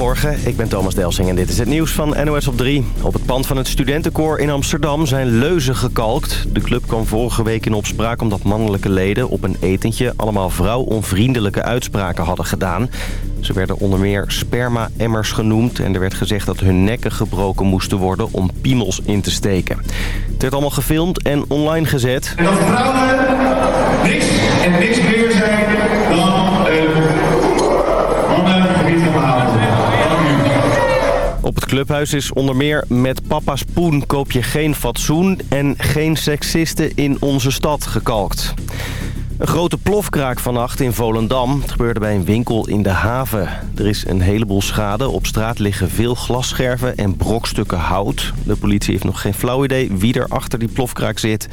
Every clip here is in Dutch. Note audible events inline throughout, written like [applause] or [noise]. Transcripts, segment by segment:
Goedemorgen, ik ben Thomas Delsing en dit is het nieuws van NOS op 3. Op het pand van het studentenkoor in Amsterdam zijn leuzen gekalkt. De club kwam vorige week in opspraak omdat mannelijke leden op een etentje... allemaal vrouwonvriendelijke uitspraken hadden gedaan. Ze werden onder meer sperma-emmers genoemd... en er werd gezegd dat hun nekken gebroken moesten worden om piemels in te steken. Het werd allemaal gefilmd en online gezet. En dat vrouwen niks en niks meer zijn dan Op het clubhuis is onder meer met papa Spoen koop je geen fatsoen en geen seksisten in onze stad gekalkt. Een grote plofkraak vannacht in Volendam. Het gebeurde bij een winkel in de haven. Er is een heleboel schade. Op straat liggen veel glasscherven en brokstukken hout. De politie heeft nog geen flauw idee wie er achter die plofkraak zit.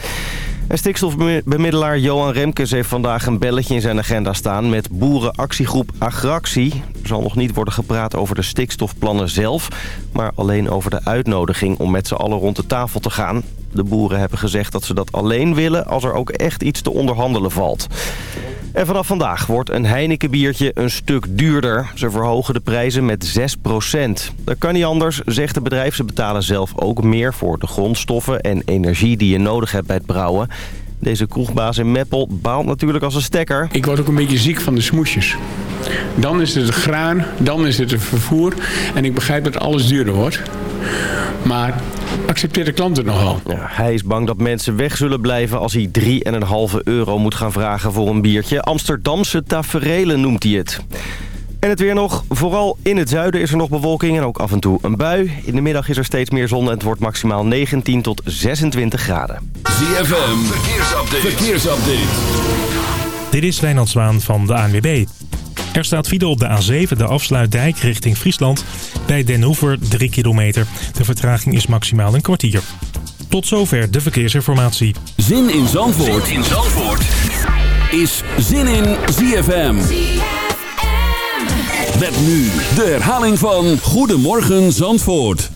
En stikstofbemiddelaar Johan Remkes heeft vandaag een belletje in zijn agenda staan... met boerenactiegroep Agractie. Er zal nog niet worden gepraat over de stikstofplannen zelf... maar alleen over de uitnodiging om met z'n allen rond de tafel te gaan. De boeren hebben gezegd dat ze dat alleen willen als er ook echt iets te onderhandelen valt. En vanaf vandaag wordt een Heineken biertje een stuk duurder. Ze verhogen de prijzen met 6% Dat kan niet anders, zegt het bedrijf. Ze betalen zelf ook meer voor de grondstoffen en energie die je nodig hebt bij het brouwen. Deze kroegbaas in Meppel baalt natuurlijk als een stekker. Ik word ook een beetje ziek van de smoesjes. Dan is het het graan, dan is het het vervoer. En ik begrijp dat alles duurder wordt. Maar accepteert de klant het nogal? Ja, hij is bang dat mensen weg zullen blijven als hij 3,5 euro moet gaan vragen voor een biertje. Amsterdamse taferelen noemt hij het. En het weer nog. Vooral in het zuiden is er nog bewolking en ook af en toe een bui. In de middag is er steeds meer zon en het wordt maximaal 19 tot 26 graden. ZFM, verkeersupdate. verkeersupdate. Dit is Wijnand Zwaan van de ANWB. Er staat file op de A7, de afsluitdijk richting Friesland. Bij Den Hoever 3 kilometer. De vertraging is maximaal een kwartier. Tot zover de verkeersinformatie. Zin in Zandvoort, zin in Zandvoort. is Zin in ZFM. Met nu de herhaling van Goedemorgen Zandvoort.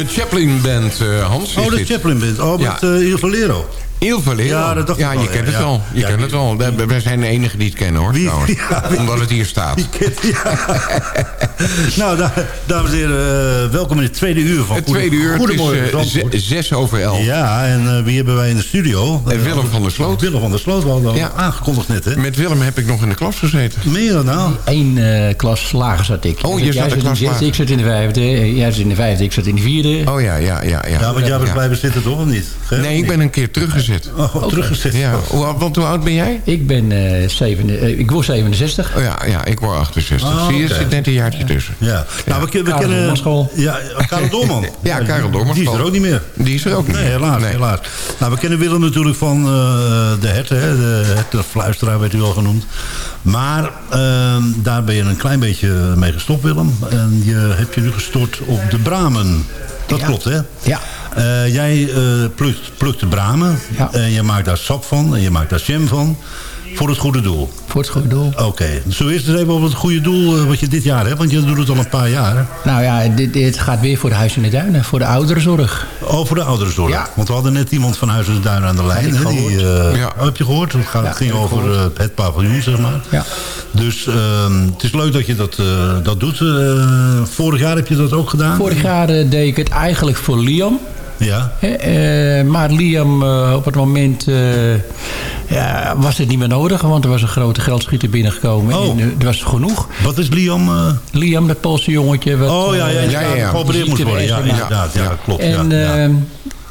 De Chaplin Band, eh, Hans. Oh, de. Chaplin Band. Oh, Ja. met uh, Il Valero. Il Valero. Ja, dat dacht ik ja, wel, je ja, kent het ja. wel. Je Ja, kent die- het wel. Wij- Wij zijn de enige die het kennen, hoor. Wie- [laughs] Omdat het hier staat. Die kent, ja. [laughs] nou, da- dames en heren, eh, welkom in het tweede uur van Het tweede uur, het is Goedemorgen, eh, zes over elf. Ja, en eh, wie hebben wij in de studio? En Willem van der Sloot. Willem van der Sloot, we hadden al Ja. aangekondigd net, hè? Met Willem heb ik nog in de klas gezeten. Meer dan nou? Eén eh, klas lager zat ik. Oh, je Jij zat in de klas lager. Ik zat in de vijfde. Jij zat in de vijfde, ik zat in de vierde. Oh ja, ja, ja. ja. Ja, want jij bent Ja. blijven zitten toch, of niet? Nee, ik ben een keer teruggezet. Oh, teruggezet. Ja. Hoe, oud- want hoe oud ben jij? Ik ben eh eh, ik word 67. Oh ja, ja, ik word 68. Oh, Zie je, zit net een jaartje tussen. Ja. Nou, we, kennen... Doormanschool. Ja, Karel Doorman. [laughs] Ja, Karel Doormanschool. Die is er ook niet meer. Die is er ook niet Nee, meer. helaas, Nee. helaas. Nou, we kennen Willem natuurlijk van eh, de herten, hè? de hertenfluisteraar werd u al genoemd. Maar ehm, daar ben je een klein beetje mee gestopt, Willem. En je hebt je nu gestort op de bramen. Dat Ja. klopt, hè? Ja. Eh, jij eh, plukt, plukt de bramen en je maakt daar sap van en je maakt daar jam van. Voor het goede doel. Voor het goede doel. Oké, we eerst eens even over het goede doel eh, wat je dit jaar hebt? Want je doet het al een paar jaar. Nou ja, dit, dit gaat weer voor de Huis in de Duinen. Voor de ouderenzorg. Oh, voor de ouderenzorg. Ja. Want we hadden net iemand van Huis en de Duin aan de lijn. hè, die, eh, Ja. oh, heb je gehoord? Het, gaat, Ja, het ging heb over gehoord. eh, het paviljoen, zeg maar. Ja. Dus ehm, het is leuk dat je dat, eh, dat doet. Eh, vorig jaar heb je dat ook gedaan? Vorig jaar deed ik het eigenlijk voor Liam. Ja. Eh, maar Liam op het moment eh, ja, was het niet meer nodig. Want er was een grote geldschieter binnengekomen. Oh. En, eh, er was genoeg. Wat is Liam? eh? Liam, dat Poolse jongetje. Wat, oh ja, ja, eh, ja, ja, ja. geopereerd moest worden. Ja, Ja, inderdaad. Ja, ja. klopt. En, ja, ja. ehm,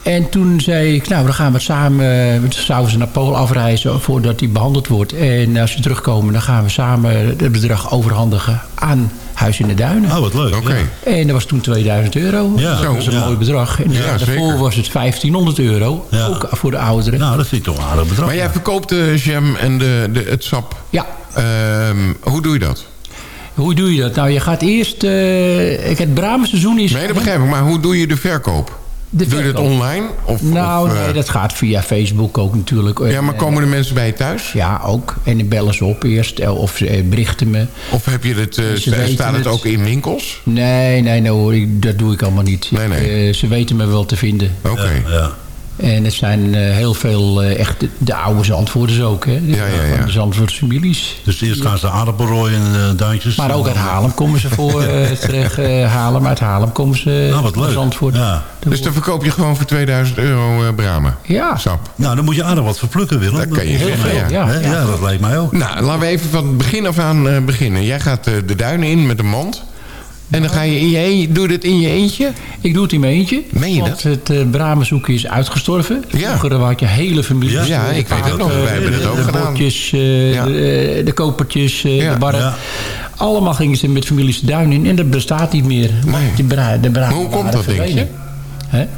en toen zei ik, nou, dan gaan we samen... eh, Zouden ze naar Polen afreizen voordat hij behandeld wordt. En als ze terugkomen, dan gaan we samen het bedrag overhandigen aan Huis in de Duinen. Oh, wat leuk. Oké. ja. En dat was toen 2000 euro. Ja, dat was een ja. mooi bedrag. En Ja, daarvoor zeker. was het 1500 euro. Ja. Ook voor de ouderen. Nou, dat vind ik toch een aardig bedrag. Maar jij verkoopt de jam en de, de, het sap. Ja. Ehm, hoe doe je dat? Hoe doe je dat? Nou, je gaat eerst... eh, het bramenseizoen is... Nee, dat begrijp ik. Maar hoe doe je de verkoop? De doe je dat online? Of, Nou, of, eh, nee, dat gaat via Facebook ook natuurlijk. Ja, maar En, komen de mensen bij je thuis? Ja, ook. En dan bellen ze op eerst. eh, Of ze eh, berichten me. Of heb je het, eh, Ze staat het ook in winkels? Nee, nee, nee hoor. Dat doe ik allemaal niet. Nee, nee. Eh, ze weten me wel te vinden. Oké. Ja. En het zijn eh, heel veel eh, echt de, de oude Zandvoorters ook. Hè? De, Ja, ja, ja. Van de Zandvoortse families. Dus eerst gaan ze aardappelrooien en eh, duintjes. Maar ook uit Haarlem komen ze voor [laughs] eh, terecht. eh, Haarlem, uit Haarlem komen ze Nou, wat leuk. Zandvoort. Ja. Dus dan verkoop je gewoon voor 2000 euro eh, bramen? Ja. Sap. Nou, dan moet je aardig wat verplukken, Willem. Dat kan je zeggen, wel, ja. Ja, dat lijkt mij ook. Nou, laten we even van het begin af aan eh, beginnen. Jij gaat eh, de duinen in met een mand. En dan ga je in je eentje... Doe je dit in je eentje? Ik doe het in mijn eentje. Meen je want het uh, bramenzoeken is uitgestorven. Ja. Vroeger had je hele families. Ja, ja, ik weet het nog. Wij hebben het ook de gedaan. bordjes, uh, Ja. de, de kopertjes, uh, Ja. de barren. Ja. Allemaal gingen ze met families de duin in. En dat bestaat niet meer. Nee. De, bra de bramen Maar hoe komt dat, denk je?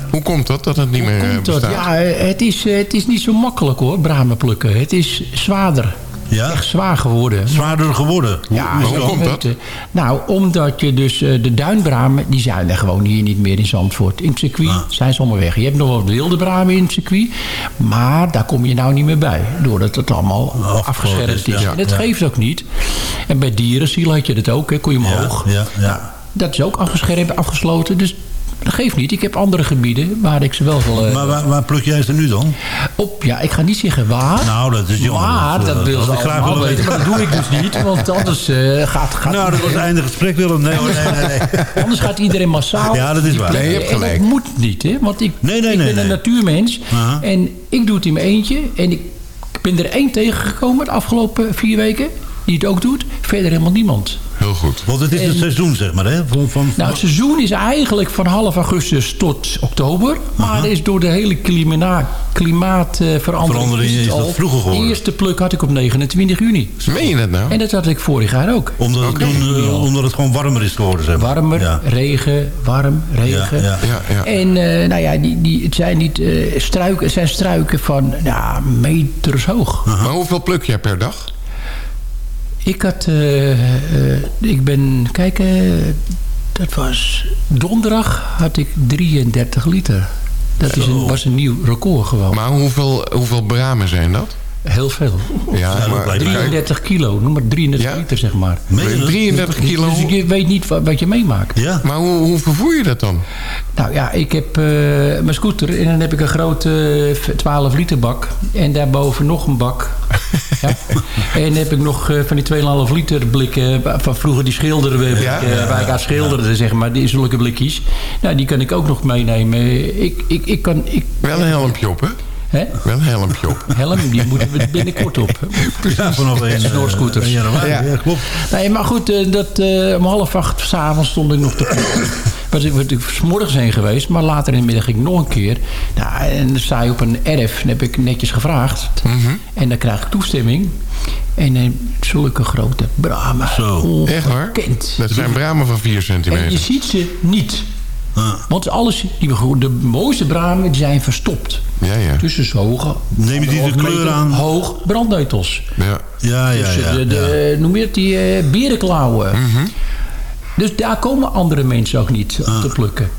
Hoe komt dat, dat het niet meer eh, dat? bestaat? Ja, eh, het is, eh, het is niet zo makkelijk hoor, bramen plukken. Het is zwaarder. Ja? Echt zwaar geworden. Zwaarder geworden. Ja, hoe komt dat? weten. Nou, omdat je dus eh, de duinbramen, die zijn er gewoon hier niet meer in Zandvoort. In het circuit Ah. zijn ze allemaal weg. Je hebt nog wel wilde bramen in het circuit, maar daar kom je nou niet meer bij. Doordat het allemaal afgeschermd is, is. ja. En dat geeft ook niet. En bij dierenziel had je dat ook, hè, kon je omhoog. Ja, ja, ja. Dat is ook afgeschermd, afgesloten. Dus dat geeft niet. Ik heb andere gebieden waar ik ze wel... eh, Maar waar, waar pluk jij ze nu dan? op, ja, ik ga niet zeggen waar. Nou, dat is jammer. Maar Dat, dat, wil ik graag willen weten. weten. Maar dat doe ik dus niet. Want anders eh, gaat, gaat Nou, dat was het einde gesprek, Willem. Nee, hoor, nee, nee, nee. [laughs] Anders gaat iedereen massaal. Ja, dat is waar. Nee, je hebt En gelijk. dat moet niet, hè? Want ik, Nee, nee, ik nee, ben nee. een natuurmens. En ik doe het in mijn eentje. En ik ben er één tegengekomen de afgelopen vier weken. Die het ook doet. Verder helemaal niemand. Heel goed. Want het is het En- seizoen, zeg maar, hè? Van, van, Nou, het seizoen is eigenlijk van half augustus tot oktober. Maar is door de hele klima klimaatverandering... Verandering is dat vroeger geworden. De eerste pluk had ik op 29 juni. Meen je dat nou? En dat had ik vorig jaar ook. omdat, het toen, eh, omdat het gewoon warmer is geworden, zeg maar. Warmer, Ja. regen, warm, regen. ja. Ja, ja. En eh, nou ja, die, die, het zijn niet eh, struiken, het zijn struiken van nou, meters hoog. Maar hoeveel pluk jij per dag? Ik had, eh, eh, ik ben, kijk, eh, dat was donderdag had ik 33 liter. Dat is een, was een nieuw record gewoon. Maar hoeveel, hoeveel bramen zijn dat? Heel veel. Ja, maar lijkt me. 33 kilo, noem maar 33 Ja? liter zeg maar. Meen je dat? 33 kilo. Dus je weet niet wat, wat je meemaakt. Ja. Maar hoe, hoe vervoer je dat dan? Nou ja, ik heb eh, mijn scooter en dan heb ik een grote eh, 12 liter bak. En daarboven nog een bak. [laughs] ja. En dan heb ik nog eh, van die 2,5 liter blikken eh, van vroeger die schilderen we, Ja? eh, waar ik aan schilderde, zeg maar. Die zulke blikjes. Nou, die kan ik ook nog meenemen. Ik, ik, ik kan... Ik, Wel een helmpje op, hè? Hè? Wel een helmpje op. Helm, die moeten we binnenkort op. Ja, vanaf een, eh, januari. Ja. Ja. klopt. Nee, maar goed, eh, dat, eh, om half acht s'avonds stond ik nog te. Was ik, was ik 's morgens heen geweest, maar later in de middag ging ik nog een keer. Nou, en dan sta je op een erf, dan heb ik netjes gevraagd. En dan krijg ik toestemming. En eh, zulke grote bramen. Zo. Echt waar? Ongekend. Dat zijn bramen van 4 En je centimeter. ziet ze niet. Ah. Want alles, die, de mooiste bramen zijn verstopt. Ja, ja. Tussen zo hoge... Neem je die de kleur aan? Hoog brandneutels. ja. Ja, ja, Dus ja. de, de, noem je het, die eh, berenklauwen. Mhm. Dus daar komen andere mensen ook niet op Ah. te plukken.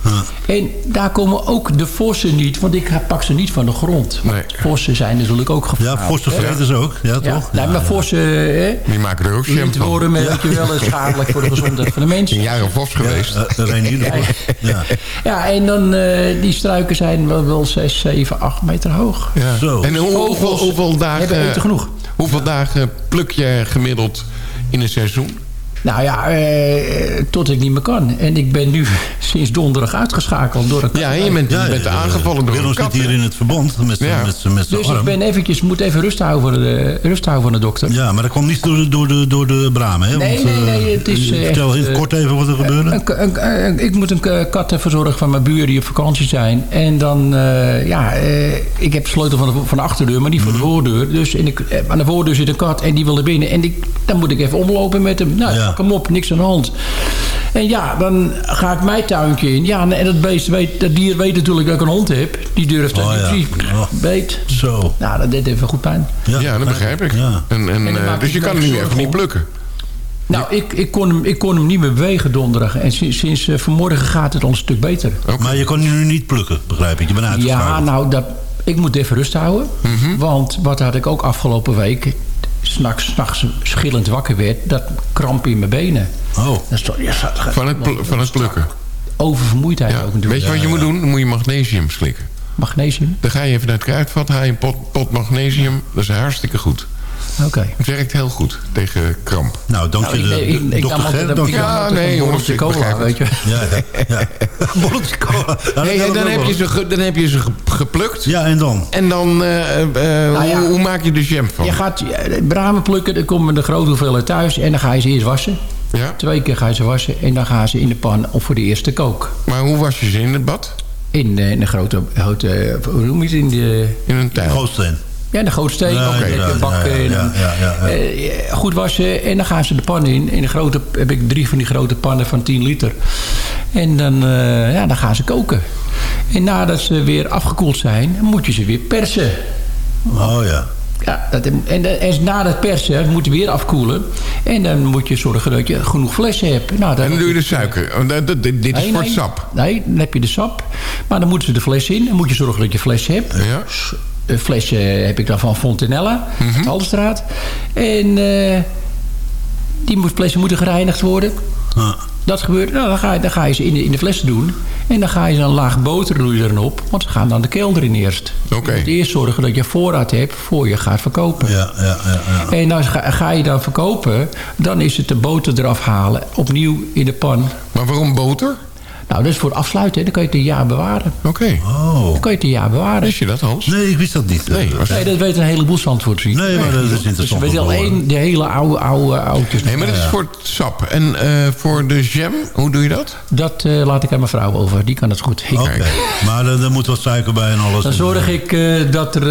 En daar komen ook de vossen niet, want ik pak ze niet van de grond. Nee. Vossen zijn natuurlijk ook Ja, gevaarlijk. forse hè? vreten ze ook. Ja, Ja, toch? nee, maar vossen, hè, Die maken er ook van. lintwormen, weet je wel, is schadelijk voor de gezondheid van de [laughs] mens. Een jaar of vos geweest. Uh, Reinier, [laughs] ja. Ja, en dan, eh, die struiken zijn wel, wel 6, 7, 8 meter hoog. Ja. Zo. En hoe, hoeveel, hebben dagen, eten genoeg. hoeveel dagen pluk je gemiddeld in een seizoen? Nou ja, eh, tot ik niet meer kan. En ik ben nu [laughs] sinds donderdag uitgeschakeld door een Ja, je bent, je bent aangevallen door Willem een zit kat. hier hè? in het verband met zijn Ja. met met Dus ik arm. ben eventjes, moet even rust houden voor de, rust houden van de dokter. Ja, maar dat kwam niet door de, door de, door de bramen, hè? Nee, Want, nee, eh, nee, het is, eh, Vertel echt, even eh, kort even wat er gebeurde. Een, een- een- ik moet een kat verzorgen van mijn buren die op vakantie zijn. En dan, eh, ja, eh, ik heb de sleutel van de, van de achterdeur, maar niet van de Mhm. voordeur. Dus in de, eh, aan de voordeur zit een kat en die wil er binnen. En die, dan moet ik even omlopen met hem. Nou, Ja. Hem op, niks aan de hand. En ja, dan ga ik mijn tuintje in. Ja, en dat beest weet, dat dier weet natuurlijk dat ik een hond heb. Die durft dat Oh, niet. ja. Oh. weet. Zo. Nou, dat deed even goed pijn. Ja, dat begrijp ik. Ja. En, en, eh, dus je kan hem nu even niet plukken. Nou, ik, ik, kon hem, ik kon hem niet meer bewegen donderdag. En sinds, sinds eh, vanmorgen gaat het al een stuk beter. Maar je kon nu niet plukken, begrijp ik. Je bent Ja, uitgeschakeld. nou, dat, ik moet even rust houden. Mhm. Want wat had ik ook afgelopen week... s'nachts s'nachts schillend wakker werd... dat kramp in mijn benen. Oh, Dat is toch, ja, dat- Van het, van het plukken. Oververmoeidheid Ja. ook natuurlijk. Weet je wat je moet doen? Dan moet je magnesium slikken. Magnesium? Dan ga je even naar het kruidvat, haal je een pot, pot magnesium. Dat is hartstikke goed. Oké. Het werkt heel goed tegen kramp. nou, dank Nou, je ik, de, ik, ik, dokter een- dank je. Ja, nee, een jongens, ik cola, weet je. Ja, ja, ja. [laughs] Bolletje cola. Nou, Hey, dan, heb je ze, ge- dan heb je ze ge- geplukt. Ja, en dan? En dan, eh, eh, Nou ja. hoe, hoe maak je de jam van? Je gaat eh, bramen plukken, dan komen de grote hoeveelheid thuis... en dan ga je ze eerst wassen. Ja? Twee keer ga je ze wassen en dan gaan ze in de pan of voor de eerste kook. Maar hoe was je ze in het bad? In, de- in de grote, grote, hoe noem je het? In de, In een tuil? Ja, de grote steek. De ja, bak, ja, ja, en dan, ja, ja, ja. eh, goed wassen en dan gaan ze de pan in. In de grote heb ik drie van die grote pannen van 10 liter. En dan, eh, ja, dan gaan ze koken. En nadat ze weer afgekoeld zijn, moet je ze weer persen. Oh ja. Ja, dat, en, en na dat persen moet je weer afkoelen. En dan moet je zorgen dat je genoeg flessen hebt. Nou, En dan doe je de suiker. Dit dit is Nee, voor nee. het sap. Nee, dan heb je de sap. Maar dan moeten ze de fles in. Dan moet je zorgen dat je fles hebt. Ja. Een flesje heb ik dan van Fontenella, uit Haldenstraat. En eh, die moet, flessen moeten gereinigd worden. Dat gebeurt. Nou, dan, ga je, dan ga je ze in de, in de flessen doen. En dan ga je een laag boter erin op. Want ze gaan dan de kelder in eerst. Oké. Je moet eerst zorgen dat je voorraad hebt voor je gaat verkopen. Ja, ja, ja. ja. En als ga, ga je dan verkopen, dan is het de boter eraf halen. Opnieuw in de pan. Maar waarom boter? Nou, dat is voor afsluiten. Dan kan je het een jaar bewaren. Oké. Oh. Dan kan je het een jaar bewaren. Wist je dat, Hans? Nee, ik wist dat niet. Nee, was- Nee, dat weten een heleboel zandvoorts niet. Nee, maar dat is Dus interessant. weet je om al één, de hele oude, oude oudjes. Nee, maar dat is voor het sap. En eh, voor de jam, hoe doe je dat? Dat eh, laat ik aan mijn vrouw over. Die kan dat goed. Oké, maar er, er moet wat suiker bij en alles. Dan zorg ik eh, dat er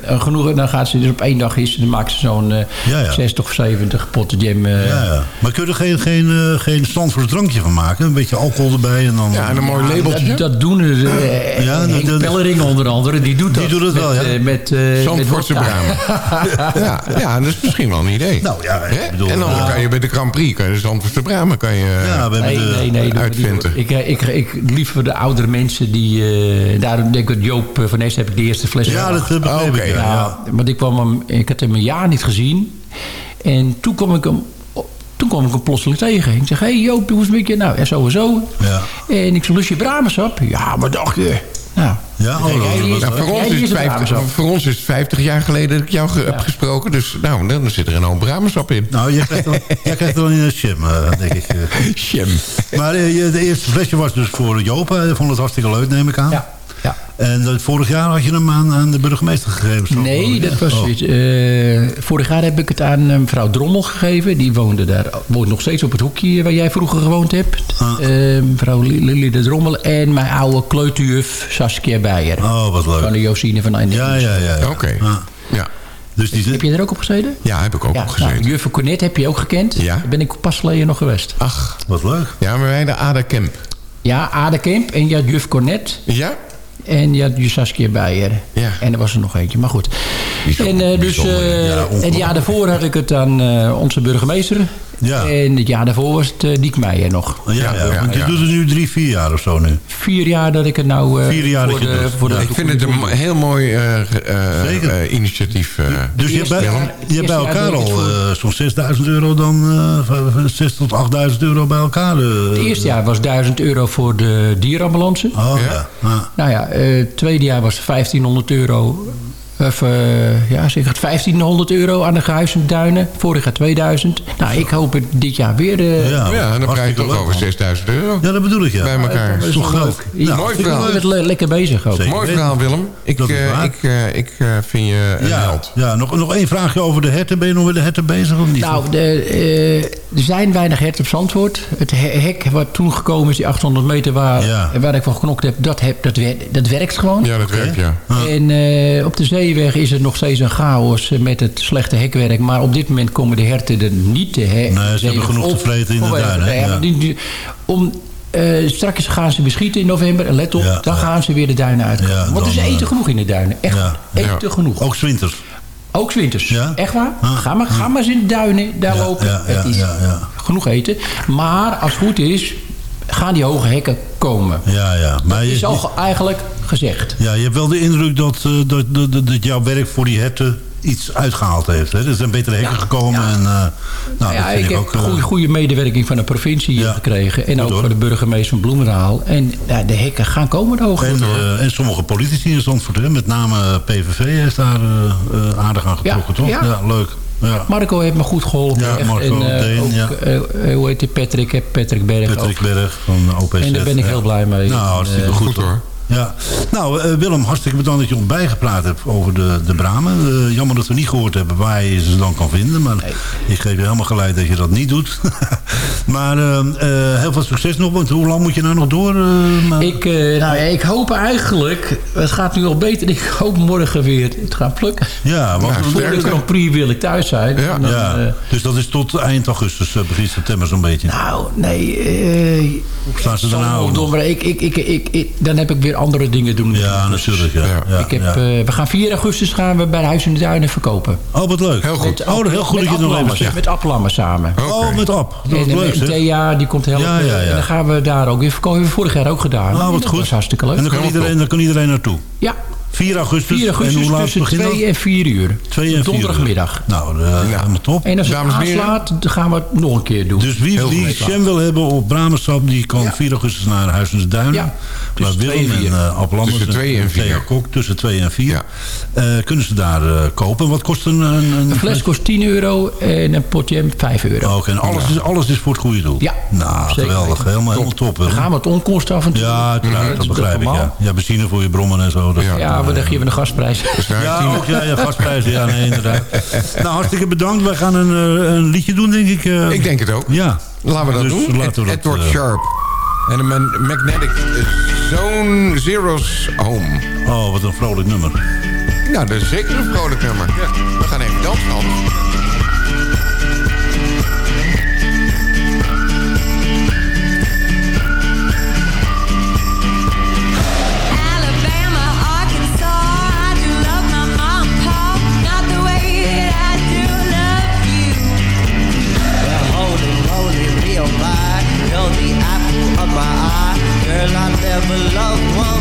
eh, genoeg... Dan gaat ze dus op één dag is. Dan maakt ze zo'n eh Ja, ja. 60 of 70 potten jam. eh. Ja, ja. Maar kun je er geen, geen, eh, geen stand voor het drankje van maken? Een beetje alcohol erbij bij. En dan, Ja, en een mooi labeltje. Dat, dat doen de, eh, Ja, dat- Henk dat- Pellering onder andere. Die doet dat. Die doet het met, wel, ja. eh, Met, eh, met [laughs] ja, ja, dat is misschien wel een idee. Nou ja, ik bedoel, en dan kan je bij de Grand Prix, kan je de Zandvoortse bramen kan je, ja, we hebben Nee, de, nee, nee. maar hoor. Ik, ik, ik, liever de oudere mensen die... eh, daarom denk ik dat Joop van Nes heb ik de eerste fles Ja, dat Oké. ik. Ja, Ja, ja. want ik, kwam hem, ik had hem een jaar niet gezien. En toen kwam ik hem, toen kwam ik hem plotseling tegen. Ik zeg, hé hey Joop, hoe is het met je? Nou, ja, sowieso. Ja. En ik zeg, lust je Bramensap? Ja, maar dacht je... Nou, Ja, oh, is- Nou, voor, ons is het het 50, Bramensap. voor ons is het 50 jaar geleden dat ik jou ge- heb gesproken. Dus nou, dan zit er een hoop bramensap in. Nou, jij krijgt, dan, [laughs] jij krijgt dan in een shim, eh, denk ik. eh. Sham. Maar eh, je- de eerste flesje was dus voor Joop. Hij vond het hartstikke leuk, neem ik aan. Ja. En vorig jaar had je hem aan, aan de burgemeester gegeven. zo? Nee, dat was Oh. iets. eh, vorig jaar heb ik het aan eh, mevrouw Drommel gegeven. Die woonde daar, woont nog steeds op het hoekje waar jij vroeger gewoond hebt. Ah. Eh, mevrouw Li- Lily de Drommel en mijn oude kleuterjuf Saskia Beijer. Oh, wat Van leuk. de Josine van Eindhoven. Ja, ja, ja. ja. Oké. Ah, Ja. dus die Heb je er ook op gezeten? ja, heb ik ook Ja, opgezeten. nou, juffe Cornet heb je ook gekend. Ja. Daar ben ik pas geleden nog geweest. Ach, Wat leuk. ja, maar wij de Ada Kemp. Ja, Ada Kemp en had juf Cornet. Ja? En je had je Saskia Beijer. Ja. En er was er nog eentje, maar goed. En eh, dus eh, Ja, het jaar daarvoor had ik het aan eh, onze burgemeester. Ja. En het jaar daarvoor was het uh, Diek Meijer nog. Ja, ja, Ja, want je ja. doet het nu drie, vier jaar of zo nu. Vier jaar dat ik het nou... eh, Vier jaar voor dat je de, doet. voor de Ja, Ik vind het een heel mooi eh, eh, eh, initiatief. eh. Dus je hebt bij, je elkaar al eh, zo'n 6000 euro dan, eh 6 tot 8000 euro bij elkaar. eh. Het eerste jaar was 1000 euro voor de dierenambulance. Oh Ja. ja. Nou ja, eh, het tweede jaar was 1500 euro. Of, eh, ja, zeg het 1500 euro aan de gehuizend duinen. Vorig jaar 2000. Nou, ik hoop het dit jaar weer. eh, Ja, dan krijg je toch over man. 6000 euro. Ja, dat bedoel ik ja. Bij elkaar. Dat is toch leuk. Ja, mooi ik verhaal. le- lekker bezig ook. Zeker. Mooi verhaal, Willem. Ik, eh, ik, eh, ik eh, vind je een Ja, held. ja nog, nog één vraagje over de herten. Ben je nog met de herten bezig of niet? Nou, de, eh, er zijn weinig herten op Zandvoort. Het he- hek wat toen gekomen is, die 800 meter waar, Ja. waar ik van geknokt heb, dat, heb, dat, wer- dat werkt gewoon. Ja, dat werkt, ja. En eh, op de zeeweg is het nog steeds een chaos met het slechte hekwerk. Maar op dit moment komen de herten er niet te Nee, ze hebben genoeg op. te vreten in de duinen, om, eh, straks gaan ze beschieten in november. En let op, Ja, dan ja. gaan ze weer de duinen uit. Ja, Want er is eten eh, genoeg in de duinen. Echt, eten genoeg. Ook zwinters. Ook 's winters. Ja? Echt waar? Ga, maar, ga maar eens in de duinen daar lopen. het is genoeg eten. Maar als het goed is, gaan die hoge hekken komen. Ja, ja. Maar Dat je, is al ge- eigenlijk gezegd. ja, je hebt wel de indruk dat, eh, dat, dat, dat, dat jouw werk voor die herten iets uitgehaald heeft. Hè? Er zijn betere hekken gekomen. ja. En, eh, nou, dat ja, ik ik, heb ook... eh, goede, goede medewerking van de provincie hier Ja. gekregen. En Goed, ook hoor. van de burgemeester van Bloemendaal. En ja, de hekken gaan komen de hoge. en, eh, en sommige politici in Zandvoort, hè? met name PVV, is daar aardig aan getrokken, toch? Ja, leuk. Ja. Marco heeft me goed geholpen. Ja. Marco, en, eh, Deen, ook, ja. eh, hoe heet die Patrick? Patrick Berg Patrick ook. Berg van OPZ. En daar ben ik ja. heel blij mee. Nou, hartstikke En, eh, goed, hoor. Ja. Nou, eh, Willem, hartstikke bedankt dat je ons bijgepraat hebt over de, de bramen. Eh, jammer dat we niet gehoord hebben waar je ze dan kan vinden. Maar ik geef je helemaal gelijk dat je dat niet doet. [laughs] maar eh, eh, heel veel succes nog. Want hoe lang moet je nou nog door? eh, maar- Ik, nou ja, ik hoop eigenlijk, het gaat nu al beter, ik hoop morgen weer het gaan plukken. ja, want, Ja, Voor de sterkte. Grand Prix wil ik thuis zijn. Ja. En dan, ja, eh, dus dat is tot eind augustus, begin september zo'n beetje. nou, nee. eh Staan ze nog nog? maar ik, ik, ik, ik, ik- dan heb ik weer andere dingen doen. Ja, natuurlijk. Ja. Ja. Ja, ik heb, ja. eh, we gaan 4 augustus gaan we bij de Huis in de Duinen verkopen. oh, wat leuk. Heel goed. Oh, heel goed met dat je het nog even. Met Applammen samen. Oh, met Ab. Dat en, leuk, en. Thea, die komt helpen. Ja, ja, ja. En dan gaan we daar ook weer verkopen. Hebben we vorig jaar ook gedaan. Ah, En wat dat goed. was hartstikke leuk. En dan kan, iedereen, dan kan iedereen naartoe. Ja, 4 augustus. 4 en hoe laat tussen begint dat? 2 en 4 uur. 2 en 4 Donderdagmiddag. Nou, eh, helemaal top. En als het Dames en aanslaat, dan gaan we het nog een keer doen. Dus wie die. Shem wil hebben op Bramensap... die kan 4 augustus naar Huis in de Duinen. Ja, Waar tussen Willem twee en en vier. uh, Tussen twee en vier. Thea Kok tussen 2 en 4. Ja. Eh, kunnen ze daar eh, kopen. Wat kost een... een, een Een fles kost 10 euro en een potje 5 euro. Oké, en alles, is, alles is voor het goede doel? Ja, Nou, zeker geweldig. Helemaal, helemaal top. Dan Willem. gaan we het onkosten af en toe. Ja, uiteraard, Dat dat is begrijp ik. Ja. ja, benzine voor je brommen en zo. Dat, Ja. Ja, maar dan geven we een gasprijs. Ja, ook, ja, ja, gasprijzen. Ja, nee, inderdaad. nou, hartstikke bedankt. Wij gaan een, eh, een liedje doen, denk ik. eh. Ik denk het ook. Ja. Laten we dat Dus doen. laten we dat, Edward eh, Sharp. En een Magnetic Zone Zero's Home. Oh, wat een vrolijk nummer. Nou, dat is zeker een vrolijk nummer. We gaan even dansen. ever loved one.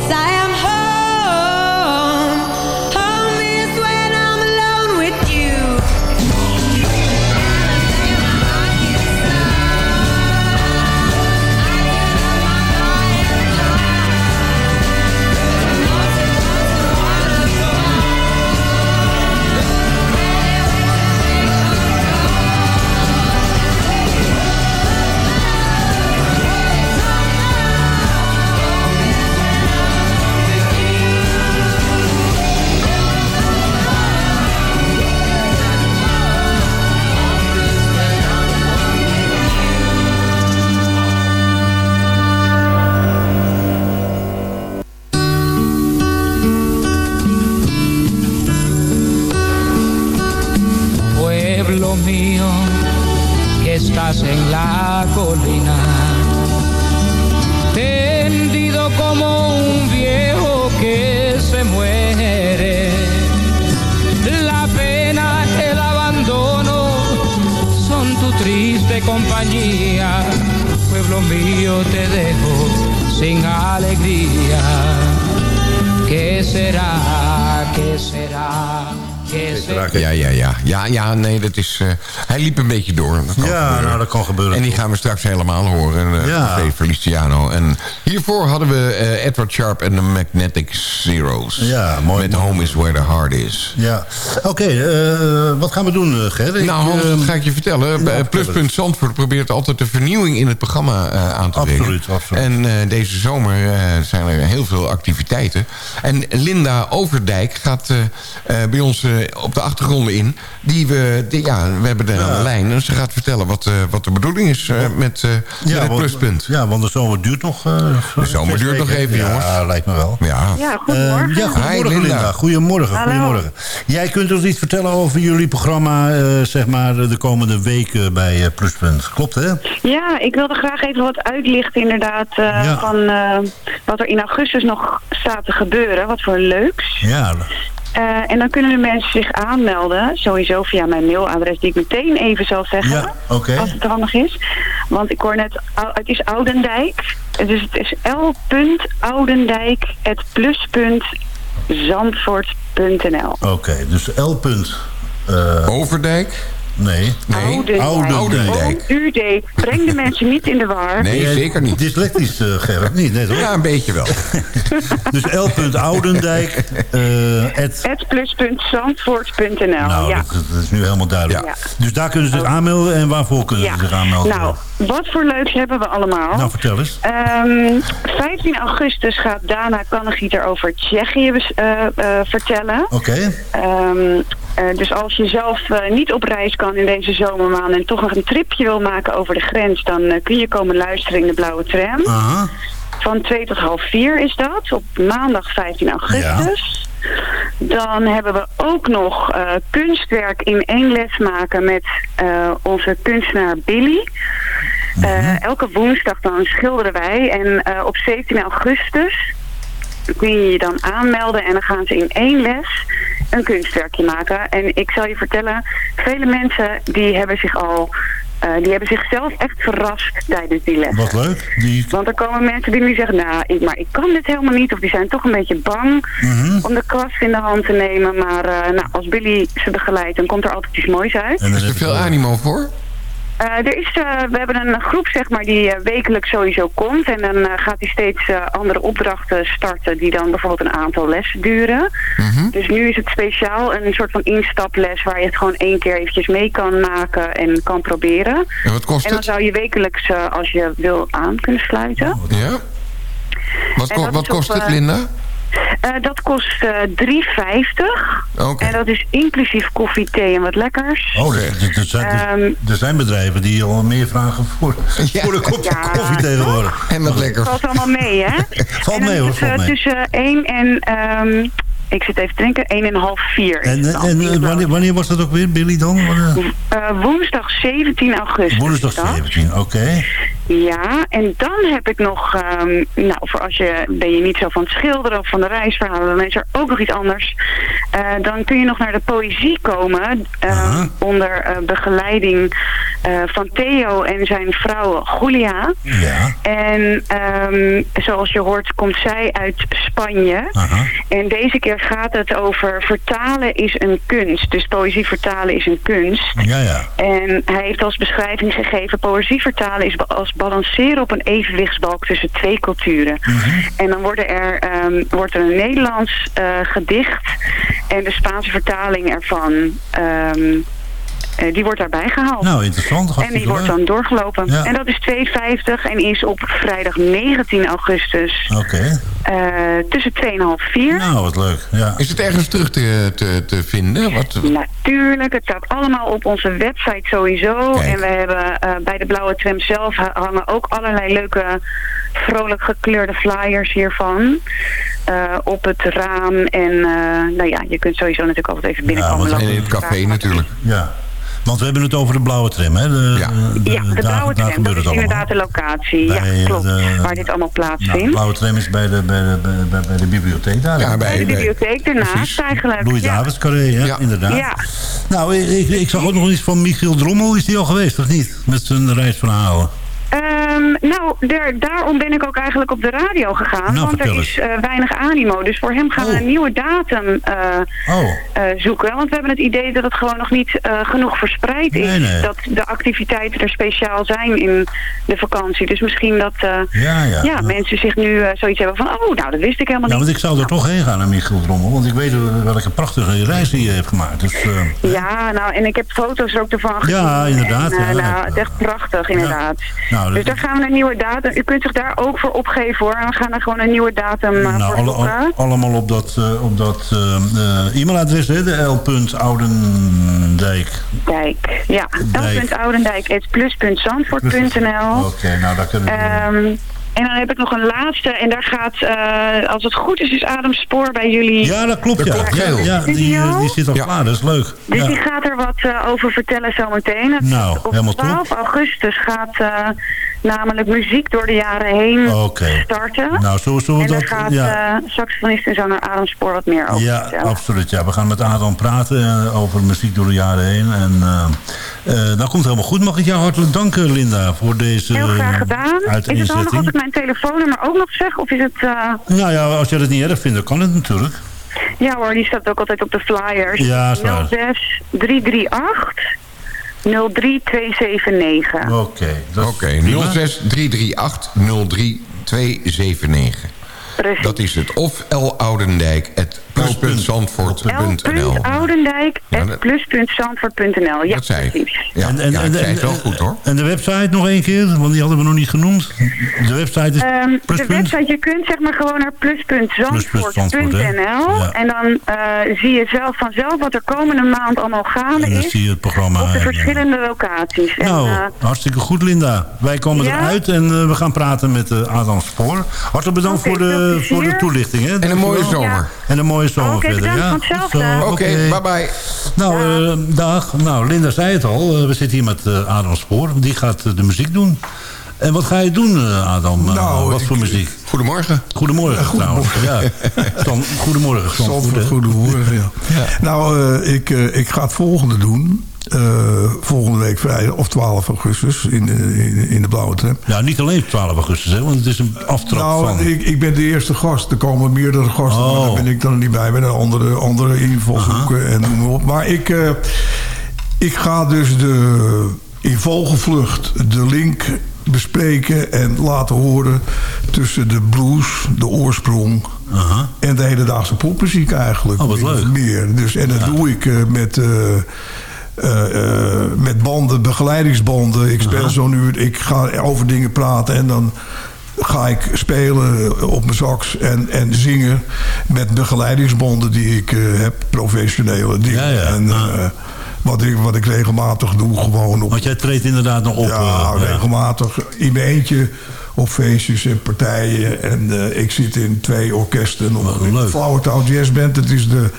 Yes, I straks helemaal horen. Uh, Ja. Feliciano. En hiervoor hadden we eh, Sharp en de Magnetic Zeros. Ja, mooi, Met Home is where the heart is. Ja. Oké, eh, wat gaan we doen, eh, Ger? Ik, nou, Hans, eh, dat ga ik je vertellen. Pluspunt Zandvoort probeert altijd de vernieuwing in het programma aan te brengen. Absoluut, absoluut. En deze zomer zijn er heel veel activiteiten. En Linda Overdijk gaat bij ons op de achtergronden in. Die we, die, ja, we hebben er aan de lijn. En ze gaat vertellen wat, wat de bedoeling is met, met het want- pluspunt. Ja, want de zomer duurt nog... De zomer duurt nog even, jongens. Ja, lijkt me wel. Ja. Ja, goedemorgen. Eh, ja, goedemorgen Hi, Linda. Linda. Goedemorgen, Hallo. goedemorgen. Jij kunt ons iets vertellen over jullie programma, eh, zeg maar, de komende weken bij eh, Pluspunt. Klopt, hè? Ja, ik wilde graag even wat uitlichten inderdaad eh, Ja. van eh, wat er in augustus nog staat te gebeuren. Wat voor leuks. Ja, Eh, en dan kunnen de mensen zich aanmelden, sowieso via mijn mailadres die ik meteen even zal zeggen. Ja, oké. Als het handig is. Want ik hoor net, het is Oudendijk. Dus het is l.oudendijk.plus.zandvoort.nl Oké, dus L. eh, Overdijk? Nee. Nee, Oudendijk. Oudendijk. Oudendijk. Breng de mensen niet in de war. Nee, zeker niet. Dyslectisch, eh Gerrit, niet? Nee, toch? Ja, een beetje wel. [laughs] Dus L. Oudendijk, at- Het pluspuntzandvoort.nl. nou, ja. dat, dat is nu helemaal duidelijk. Ja. Dus daar kunnen ze zich aanmelden en waarvoor kunnen Ja. ze zich aanmelden? Nou, wat voor leuks hebben we allemaal? Nou, vertel eens. Ehm, 15 augustus gaat Dana Kannegieter over Tsjechië eh, eh, vertellen. Oké. Ehm, eh, dus als je zelf eh, niet op reis kan in deze zomermaanden... en toch nog een tripje wil maken over de grens... dan eh, kun je komen luisteren in de Blauwe Tram. Van 2 tot half 4 is dat, op maandag 15 augustus. Dan hebben we ook nog kunstwerk in één les maken met onze kunstenaar Billy. Eh, elke woensdag dan schilderen wij en op 17 augustus kun je je dan aanmelden en dan gaan ze in één les een kunstwerkje maken. En ik zal je vertellen, vele mensen die hebben zich al... eh, die hebben zichzelf echt verrast tijdens die les. Wat leuk. Die... Want er komen mensen die nu zeggen, nou, ik, maar ik kan dit helemaal niet. Of die zijn toch een beetje bang Mhm. om de kwast in de hand te nemen. Maar eh, nou, als Billy ze begeleidt, dan komt er altijd iets moois uit. Is er veel animo voor? Eh, er is, eh, we hebben een groep zeg maar, die eh, wekelijks sowieso komt. En dan gaat hij steeds andere opdrachten starten die dan bijvoorbeeld een aantal lessen duren. Dus nu is het speciaal een soort van instaples waar je het gewoon één keer eventjes mee kan maken en kan proberen. En wat kost en dan het? zou je wekelijks, als je wil, aan kunnen sluiten. Ja? Wat, ko- wat op, kost het, Linda? Eh, dat kost eh 3,50. Oké. En dat is inclusief koffie, thee en wat lekkers. Oh, er, er- er zijn, Ehm, er zijn bedrijven die al meer vragen voor, [laughs] voor een kopje Ja, koffie tegenwoordig. En wat lekker. Het valt allemaal mee, hè? [laughs] Valt mee, hoor, valt eh, mee. tussen 1 en... ehm, ik zit even te denken, 1 en half 4. En, en, en wanneer, wanneer was dat ook weer, Billy dan? Eh, woensdag 17 augustus. Woensdag is dat. 17, oké. Ja, en dan heb ik nog, ehm, nou, voor als je, ben je niet zo van het schilderen of van de reisverhalen, dan is er ook nog iets anders. Eh, dan kun je nog naar de poëzie komen, ehm, onder eh, begeleiding van Theo en zijn vrouw Julia. Ja. En ehm, zoals je hoort komt zij uit Spanje. En deze keer gaat het over vertalen is een kunst. Dus poëzie vertalen is een kunst. Ja, ja. En hij heeft als beschrijving gegeven... poëzie vertalen is als balanceren op een evenwichtsbalk tussen twee culturen. En dan worden er, ehm, wordt er een Nederlands eh, gedicht... en de Spaanse vertaling ervan... ehm, eh, die wordt daarbij gehaald. Nou, interessant. En die wordt dan doorgelopen. Ja. En dat is 2,50 en is op vrijdag 19 augustus Oké. eh, tussen 2,5 en 4. Nou, wat leuk. Ja. Is het ergens terug te, te, te vinden? Wat, Natuurlijk, het staat allemaal op onze website sowieso. En we hebben eh, bij de Blauwe Tram zelf ha- hangen ook allerlei leuke, vrolijk gekleurde flyers hiervan. eh, op het raam. En eh, nou ja, je kunt sowieso natuurlijk altijd even binnenkomen. En in het café natuurlijk. Ja. Want we hebben het over de blauwe tram, hè? De, ja, de, ja, de daar- Blauwe daar Tram, dat is allemaal. inderdaad de locatie. Bij, ja, eh, klopt. de- waar dit allemaal plaatsvindt. Nou, de blauwe tram is bij de, bij de, bij, de bibliotheek daar. Ja, hè? bij de bibliotheek ernaast eigenlijk. Louis ja. Davids Carré, ja, inderdaad. Ja. Nou, ik, ik, ik zag ook nog iets van Michiel Drommel. Is die al geweest, of niet? Met zijn reisverhalen. Ehm, nou, daar, daarom ben ik ook eigenlijk op de radio gegaan. Nou, want er is eh, weinig animo. Dus voor hem gaan we een nieuwe datum eh, Oh. eh, zoeken. Want we hebben het idee dat het gewoon nog niet genoeg verspreid is. Nee, nee. Dat de activiteiten er speciaal zijn in de vakantie. Dus misschien dat Ja, ja. Ja. mensen zich nu zoiets hebben van... Oh, nou, dat wist ik helemaal Nou, niet. want ik zou er toch heen gaan naar Michiel Drommel. Want ik weet welke prachtige reis hij heeft gemaakt. Dus, Ja, nou, en ik heb foto's er ook ervan gezien. Ja, inderdaad, En, nou, het is echt prachtig, inderdaad. nou, dus daar gaan we een nieuwe datum... U kunt zich daar ook voor opgeven, hoor. En we gaan er gewoon een nieuwe datum eh, nou, voor alle- zoeken. al- allemaal op dat, eh, op dat eh, e-mailadres, hè? De L.Oudendijk. Dijk, ja. Dijk. l.oudendijk.plus.zandvoort.nl [laughs] Oké, nou, daar kunnen we... Ehm, en dan heb ik nog een laatste. En daar gaat, eh, als het goed is, is Adam Spoor bij jullie. Ja, dat klopt, ja. Ja, die, die zit al klaar, dat is leuk. Dus ja. die gaat er wat eh, over vertellen zometeen. Nou, Op helemaal top. 12 augustus gaat eh, namelijk muziek door de jaren heen Oké. starten. Nou, zo we en daar dat... gaat ja. eh, saxofonist en zanger Adam Spoor wat meer over Ja, vertellen. absoluut. Ja. We gaan met Adam praten eh, over muziek door de jaren heen. En eh, dat komt helemaal goed. Mag ik jou hartelijk danken, Linda, voor deze Heel graag gedaan. Is het uiteenzetting. ik mijn telefoonnummer ook nog zeg? Of is het... Nou ja, als je dat niet erg vindt, dan kan het natuurlijk. Ja hoor, die staat ook altijd op de flyers. Ja, is waar. 06 338 03279. Oké. dat is Oké, prima. 06 338 03279. Precies. Dat is het. Of L. Oudendijk, het plus.zandvoort.nl. Oudendijk, plus.zandvoort.nl. Ja, Dat zei ik. precies. Ja, En- en- ja, en- ik zei en- het wel goed hoor. En de website nog één keer, want die hadden we nog niet genoemd. De website is Ehm, de website, je kunt zeg maar gewoon naar plus.zandvoort.nl Ja. en dan eh, zie je zelf vanzelf wat er komende maand allemaal gaande En dan is zie je het programma. op de eh, verschillende locaties. En, Nou, eh, hartstikke goed, Linda. Wij komen Ja? eruit en we gaan praten met eh, Adam Spoor. Hartelijk bedankt voor, de, voor de toelichting. Hè. En een mooie zomer. En een mooie zomer Oké, verder. bedankt Ja, goed hetzelfde. Oké, bye bye. Nou, eh, dag. Nou, Linda zei het al. eh, we zitten hier met eh, Adam Spoor. Die gaat de muziek doen. En wat ga je doen, Adam? Nou, wat ik- voor muziek? Goedemorgen. Goedemorgen, trouwens. Ja. [laughs] Stan- goedemorgen, Zandvoort, hè? goedemorgen, ja. Nou, eh, ik, ik ga het volgende doen. Eh, volgende week vrijdag, of 12 augustus, in, de- in, in de Blauwe Tram. Ja, niet alleen 12 augustus, hè, want het is een aftrap Nou, van... ik, ik ben de eerste gast. Er komen meerdere gasten, maar Oh. daar ben ik dan niet bij. Met andere, andere invalshoeken en noem maar op. Maar ik, eh, ik ga dus de in vogelvlucht de link bespreken en laten horen... tussen de blues, de oorsprong... en de hedendaagse popmuziek eigenlijk. Oh, wat leuk. Meer. Dus, en dat doe ik eh, met... met banden, begeleidingsbanden. Ik speel zo nu, ik ga over dingen praten en dan ga ik spelen op mijn sax en, en zingen met begeleidingsbanden die ik eh, heb, professionele dingen. En, eh, wat, ik, wat ik regelmatig doe, gewoon op... Want jij treedt inderdaad nog op. Ja, eh, ja. regelmatig in mijn eentje op feestjes en partijen. En eh, ik zit in twee orkesten. In de Flauwetaal Jazz Band. Het is de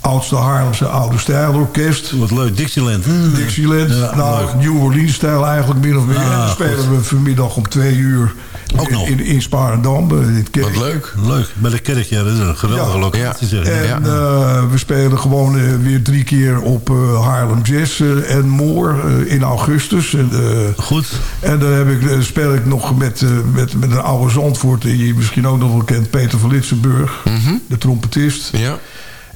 oudste Haarlemse oude stijlorkest. Wat leuk, Dixieland. Dixieland. Ja, nou, leuk. New Orleans stijl eigenlijk min of meer. Ah, en dan spelen we vanmiddag om twee uur Ook nog. in, in Sparendam. In kerk. Wat leuk. Leuk, bij de kerk, ja, dat is een geweldige Ja. locatie. Zeg. En eh, we spelen gewoon eh, weer drie keer op eh, Haarlem Jazz eh, en eh, in augustus. En, eh, Goed. En dan heb ik, eh, speel ik nog met, eh, met, met een oude Zandvoort... die je misschien ook nog wel kent, Peter van Litsenburg. De trompetist. Ja.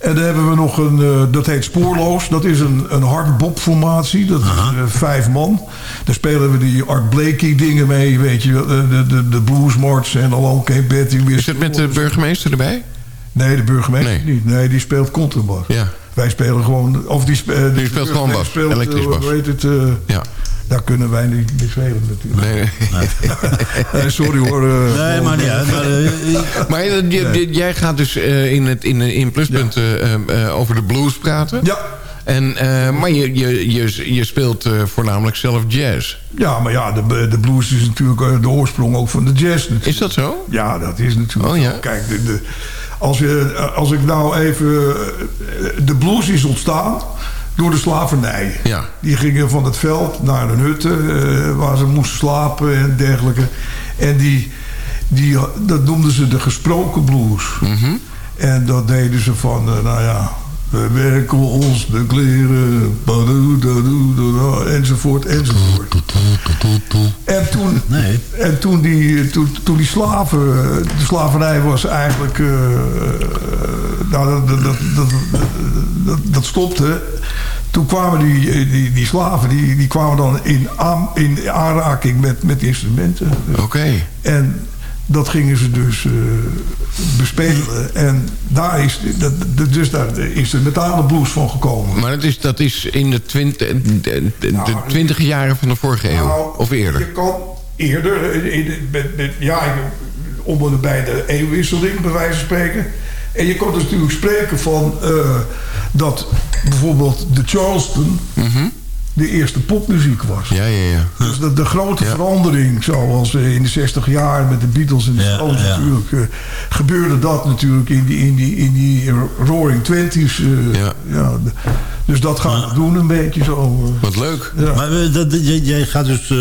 En dan hebben we nog een, eh, dat heet Spoorloos. Dat is een, een hardbop-formatie. Dat is eh, vijf man. Daar spelen we die Art Blakey dingen mee, weet je. De, de, de, Bluesmarts en Alone Came Betty. Is het met de burgemeester erbij? Nee, de burgemeester Nee. niet. Nee, die speelt contrabas. Ja. Wij spelen gewoon... Of die, spe- eh, Die speelt gewoon bas, elektrisch bas. Hoe heet het? Ja. Daar kunnen wij niet mee spelen natuurlijk. Nee. [laughs] Nee, sorry hoor. eh, Nee, maar niet uit. Maar, eh, [laughs] Maar eh, je- je- jij gaat dus eh, in, het, in, in Pluspunt eh, eh, eh, over de blues praten. Ja. En, eh, maar je, je, je, je speelt eh, voornamelijk zelf jazz. Ja, maar ja, de, de blues is natuurlijk eh, de oorsprong ook van de jazz. Natuurlijk. Is dat zo? Ja, dat is natuurlijk Oh, ja? Kijk, de, de- als, je, als ik nou even... eh, De blues is ontstaan door de slavernij. Ja. Die gingen van het veld naar een hutte eh, waar ze moesten slapen en dergelijke. En die, die, dat noemden ze de gesproken blues. Mhm. En dat deden ze van, eh, nou ja... We werken ons de kleren, enzovoort, enzovoort. En toen, Nee. en toen, die, toen, toen die slaven, de slavernij was eigenlijk, eh, nou, dat, dat, dat, dat, dat, dat stopte. Toen kwamen die, die, die slaven, die, die kwamen dan in, aan, in aanraking met, met instrumenten. Oké. En dat gingen ze dus eh, bespelen. En daar is, dat, dus daar is de metalen blues van gekomen. Maar dat is, dat is in de, twintig, de, de, de twintige jaren van de vorige eeuw. Nou, of eerder. Je kan eerder, in, ja, om en bij de eeuwwisseling, bij wijze van spreken. En je kan dus natuurlijk spreken van eh, dat bijvoorbeeld de Charleston de eerste popmuziek was. Ja, ja, ja. Dus de, de grote verandering, zoals eh, in de 60 jaar met de Beatles en de Ja, Stones ja. natuurlijk, eh, gebeurde dat natuurlijk in die, in die, in die Roaring Twenties. eh, Ja. ja, de- dus dat gaan we doen een beetje zo. Wat leuk. Ja. Maar dat, jij, jij gaat dus eh,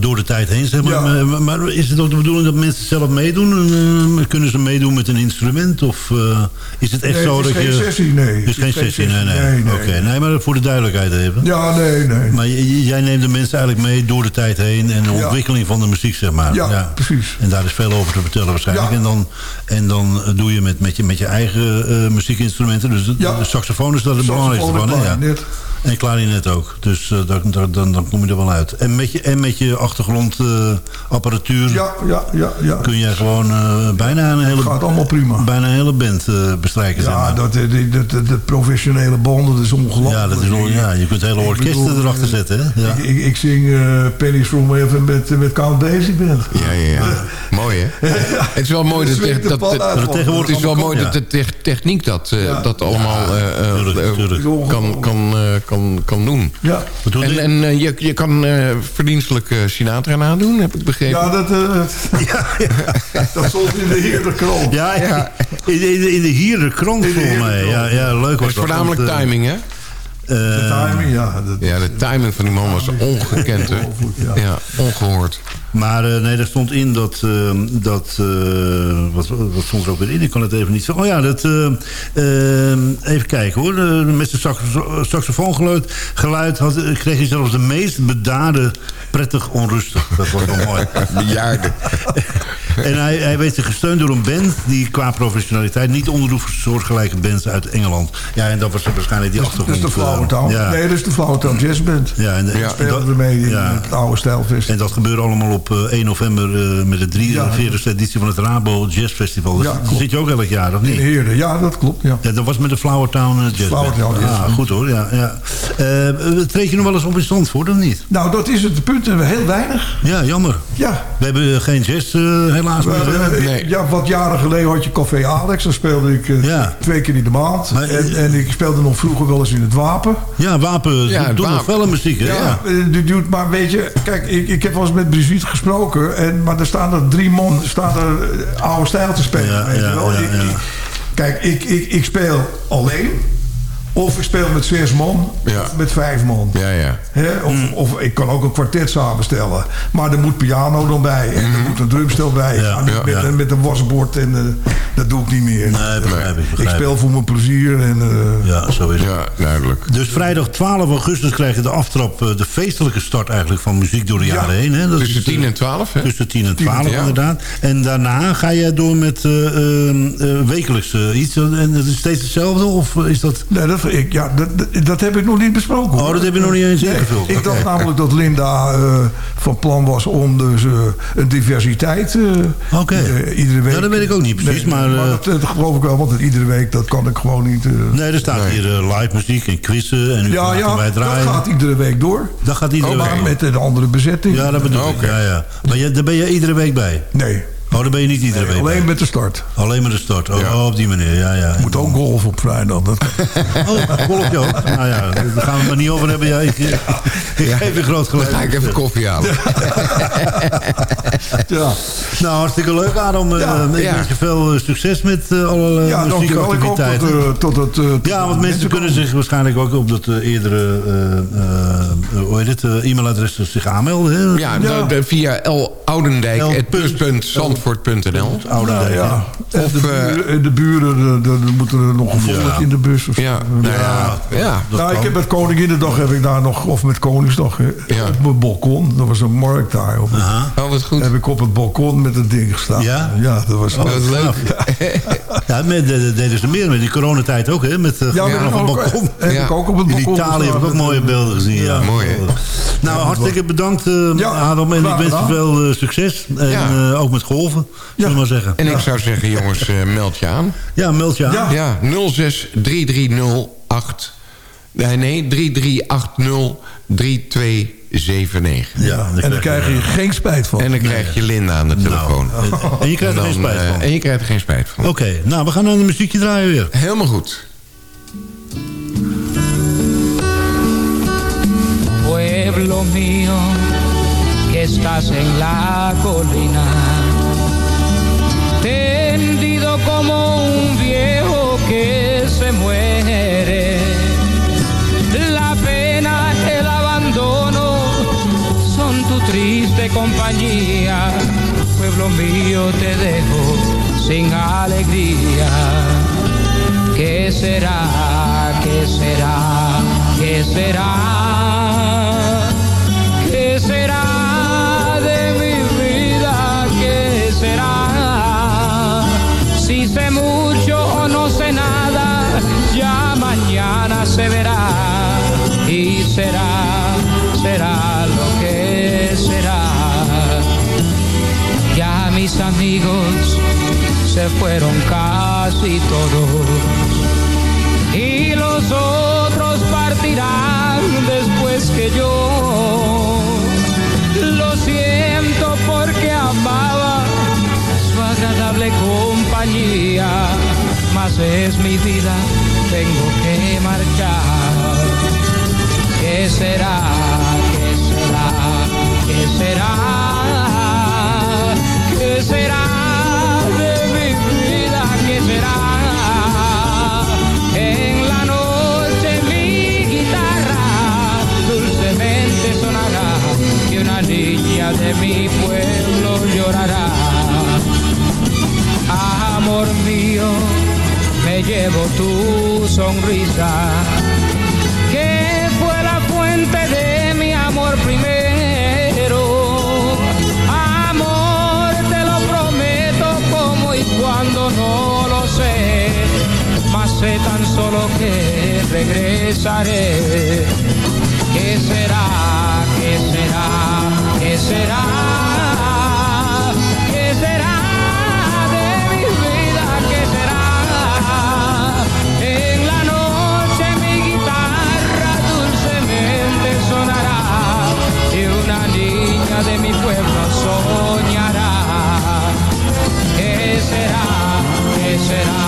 door de tijd heen, zeg maar. Ja. Maar, maar is het ook de bedoeling dat mensen zelf meedoen? Kunnen ze meedoen met een instrument? Of eh, is het echt Nee, zo het is dat geen je... sessie, nee. Het is geen sessie, nee, nee. Nee, nee. Oké, nee, maar voor de duidelijkheid even. Ja, nee, nee. Maar jij neemt de mensen eigenlijk mee door de tijd heen... en de Ja. ontwikkeling van de muziek, zeg maar. Ja, precies. En daar is veel over te vertellen waarschijnlijk. Ja. En dan, en dan doe je met, met, je, met je eigen eh, muziekinstrumenten. Dus de, saxofoon is dat het belangrijkste van. hè? Ja. En klarinet ook. Dus eh, dan, dan, dan, dan kom je er wel uit. En met je, en met je achtergrondapparatuur Ja, ja, ja, ja. kun jij gewoon eh, bijna een hele, Gaat allemaal prima. bijna een hele band eh, bestrijken. zeg Ja, maar. dat, eh, die- dat, dat, dat professionele banden, dat is ongelooflijk. ja, dat is, ja, je kunt hele orkesten bedoel, erachter eh, zetten. Hè? Ja. Ik, ik, ik zing eh Penny's from Heaven met, met Count Basie Band. Ja, ja, ja. [laughs] Mooi, hè? Het is wel mooi dat, de dat, dat- dat- het is wel mooi kan, dat de te- techniek dat, eh, Ja. dat allemaal eh, eh, tuurlijk, eh, tuurlijk. kan, kan, eh, kan, kan doen. Ja, En, je? en eh, je, je kan eh, verdienstelijk eh, Sinatra nadoen, heb ik begrepen. ja dat, eh, [laughs] ja, [laughs] dat stond in de heerlijke krant. Ja, ja. In, de- in, de- in de hier de krant In de volgens mij. Ja, ja, leuk Het was dat. voornamelijk timing, hè? eh, Timing, ja. Dat, Ja, de timing van die man was ongekend, hè? Ja. Ja, ongehoord. Maar eh, nee, daar stond in dat... eh, dat eh, wat, wat stond er ook weer in? Ik kan het even niet zo... Oh ja, dat... eh, eh, even kijken hoor. Met zijn saxo saxofoongeluid geluid had, kreeg hij zelfs de meest bedaarde prettig onrustig. Dat was wel mooi. [laughs] Bejaarden. [laughs] En hij, hij werd gesteund door een band die qua professionaliteit niet onderdoet voor soortgelijke bands uit Engeland. Ja, en dat was waarschijnlijk die Dat is achtergrond. de ja. Nee, dat is de Flowertown Jazzband. Ja, en, Die en speelden dat- ermee in ja. het oude stijlfest. En dat gebeurde allemaal op eh, 1 november eh, met de 43e editie van het Rabo Jazz Festival. Ja, daar klopt. zit je ook elk jaar, of In niet? Heerden, ja, dat klopt. Ja. Ja, dat was met de Flowertown eh, Jazz. Flowertown Jazz Ah, goed hoor, ja. ja. Eh, treed je nog wel eens op in Zandvoort, of niet? Nou, dat is het punt. Hebben we heel weinig. Ja, jammer. Ja. We hebben eh, geen jazz eh, helaas meer. Ja, wat jaren geleden had je Café Alex. Dan speelde ik eh, Ja. twee keer in de maand. Maar, en, en ik speelde nog vroeger wel eens in het Wapen. Ja, wapen. Ja, doet nog muziek, hè? Ja, Ja. eh, die doet, maar weet je, kijk, ik, ik heb wel eens met Brigitte gesproken. En, maar er staan er drie man, staan er eh, oude stijl te spelen. Ja, weet ja, je wel. ja, Ik- ja. ik- kijk, ik, ik, ik speel alleen. Of ik speel met zes man, Ja. of met vijf man. Ja, ja. Hè? Of, Mm. of ik kan ook een kwartet samenstellen. Maar er moet piano dan bij. En er moet een drumstel bij. Ja, niet ja, met, ja. met een wasbord. En eh, dat doe ik niet meer. Nee, begrijp ik. speel voor mijn plezier. En, eh, Ja, zo is het. Ja, duidelijk. Dus vrijdag 12 augustus krijg je de aftrap, eh, de feestelijke start eigenlijk van muziek door de Ja. jaren heen. Hè? Dat Tussen is, eh, 10 en 12, hè? Tussen 10 en 12 ja. inderdaad. En daarna ga je door met eh, eh, eh, wekelijks iets. En het is steeds hetzelfde? Of is dat... Nee, dat, ik, ja, dat, dat, heb ik nog niet besproken. hoor. Oh, dat heb je nog niet eens Nee, ingevuld. Ik dacht namelijk dat Linda eh, van plan was om dus eh, een diversiteit eh, iedere week. Ja, dat weet ik ook niet precies, maar, eh, dat, dat geloof ik wel, want iedere week dat kan ik gewoon niet. eh. Nee, er staat hier live muziek en quizzen. En nu ja, ja, wij dat gaat iedere week door. Dat gaat iedere Maar week. met een andere bezetting. Ja, dat bedoel ik. Ja, ja. Maar je, daar ben je iedere week bij? Nee, Oh, daar ben je niet iedere week alleen bij? met de start. Alleen met de start. Oh, Ja. oh, op die manier. Ja, ja. Moet ook golf op vrijdag. Dat [laughs] Oh, golfje ook. Nou ja, daar gaan we het maar niet over hebben. Ja, ik, ik geef je groot Dan gelijk. ga ik even koffie halen. [laughs] ja. Nou, hartstikke leuk, Adam. Eh, Ja, ik ja. wens je veel eh, succes met eh, alle eh, ja, dat, muziekactiviteiten. eh, tot het... eh, tot ja, want mensen kunnen zich waarschijnlijk ook op dat eh, eerdere eh, eh, hoe heet het, eh, e-mailadres zich aanmelden. Hè? Ja, Ja. de- via L. Oudendijk, L. het pluspunt.zandvoort.nl. Oude Nou ja, Of, de, eh, buren, de buren, de, de, de moeten er nog een volk Ja. in de bus. Of, Ja, nou ja, ja. dat nou, ik heb met Koninginnedag heb ik daar nog, of met Koningsdag, op mijn balkon. Er was een markt daar. Op, Aha. Oh, wat goed. Heb ik op het balkon met een ding gestaan. Ja? Ja, dat was Oh, wat leuk. Ja, met, de, deden ze meer met die coronatijd ook, hè? Met uh, Ja, ja, maar op het balkon. heb Ja. ik ook op het In balkon Italië heb ik ook mooie beelden gezien. Ja, Mooi, hè? Nou, hartstikke bedankt, eh, Ja, Adam. En ik wens je veel eh, succes. En Ja. eh, ook met golven, zullen we maar zeggen. En ik zou zeggen, jongens, eh, meld je aan. Ja, meld je aan. Ja. Ja, 06 3308. Nee, nee, 3380 3279. Ja, En daar krijg je geen spijt van. En dan krijg je Linda aan de telefoon. En je krijgt er En geen dan, spijt eh, van. En je krijgt er geen spijt van. Oké, nou, we gaan naar een muziekje draaien weer. Helemaal goed. pueblo mío, que estás en la colina, tendido como un viejo que se muere. La pena, el abandono son tu triste compañía. Pueblo mío, te dejo sin alegría. ¿Qué será? ¿Qué será? ¿Qué será? Amigos se fueron casi todos y los otros partirán después que yo. Lo siento porque amaba su agradable compañía, mas es mi vida, tengo que marchar. ¿Qué será? ¿Qué será? ¿Qué será? ¿Qué será de mi vida? ¿Qué será? En la noche mi guitarra dulcemente sonará y una niña de mi pueblo llorará. Amor mío, me llevo tu sonrisa, sé tan solo que regresaré. ¿Qué será? ¿Qué será? ¿Qué será? ¿Qué será de mi vida? ¿Qué será? En la noche mi guitarra dulcemente sonará y una niña de mi pueblo soñará. ¿Qué será? ¿Qué será?